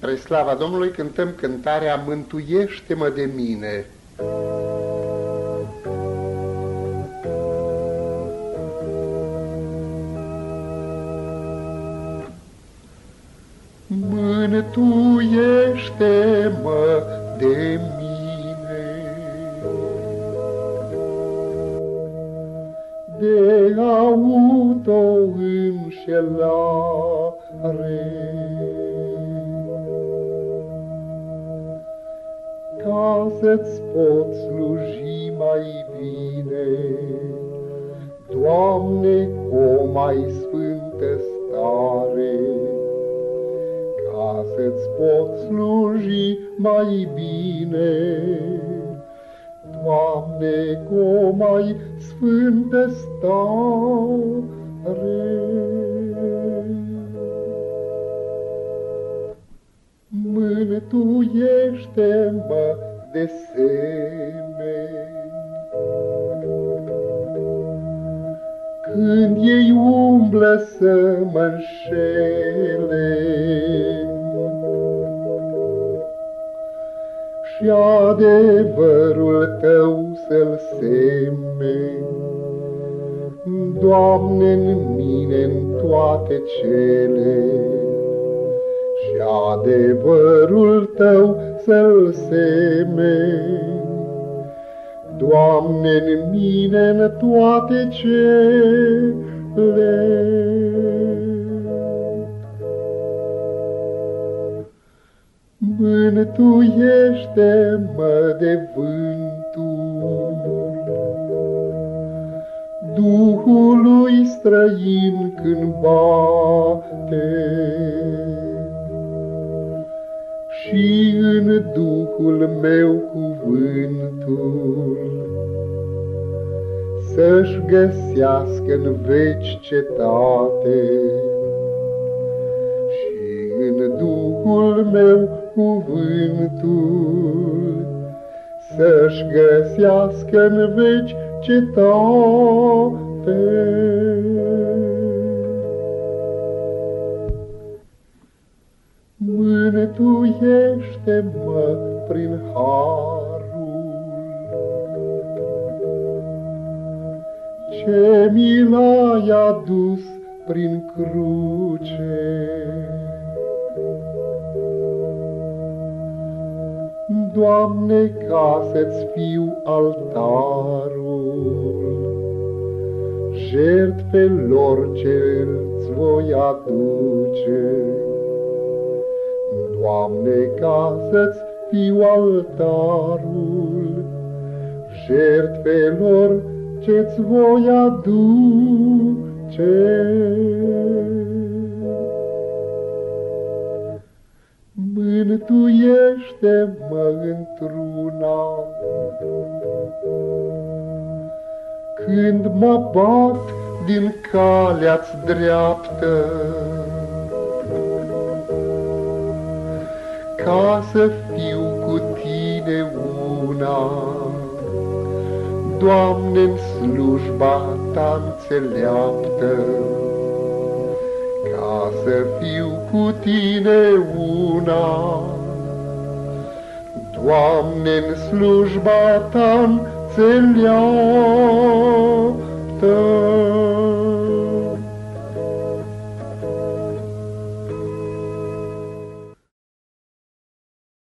Spre slava Domnului cântăm cântarea Mântuiește-mă de mine. Mântuiește-mă de mine De auto-înșelare să-ți pot sluji mai bine. Doamne, o mai sfântă stare, ca să-ți pot sluji mai bine. Doamne, o mai sfântă stare, mântuiește-mă de semeni. Când ei umblă să mă înșele și adevărul Tău să-l semeni, Doamne, în mine, în toate cele, adevărul tău să-l semeni. Doamne, în mine, în toate cele. Mântuiește-mă de vântul Duhului străin când bate și în Duhul meu cuvântul să-și găsească în veci cetate. Și în Duhul meu cuvântul să-și găsească în veci cetate. Mântuiește-mă prin harul ce mi l-ai adus prin cruce. Doamne, ca să-ți fiu altarul, jertfelor ce-ți voi aduce. Doamne, ca să-ți fiu altarul jertfelor ce-ți voi aduce. Mântuiește-mă într-una când mă bat din calea-ți dreaptă. Ca să fiu cu tine una. Doamne, în slujba ta înțeleaptă, ca să fiu cu tine una. Doamne, în slujba ta înțeleaptă,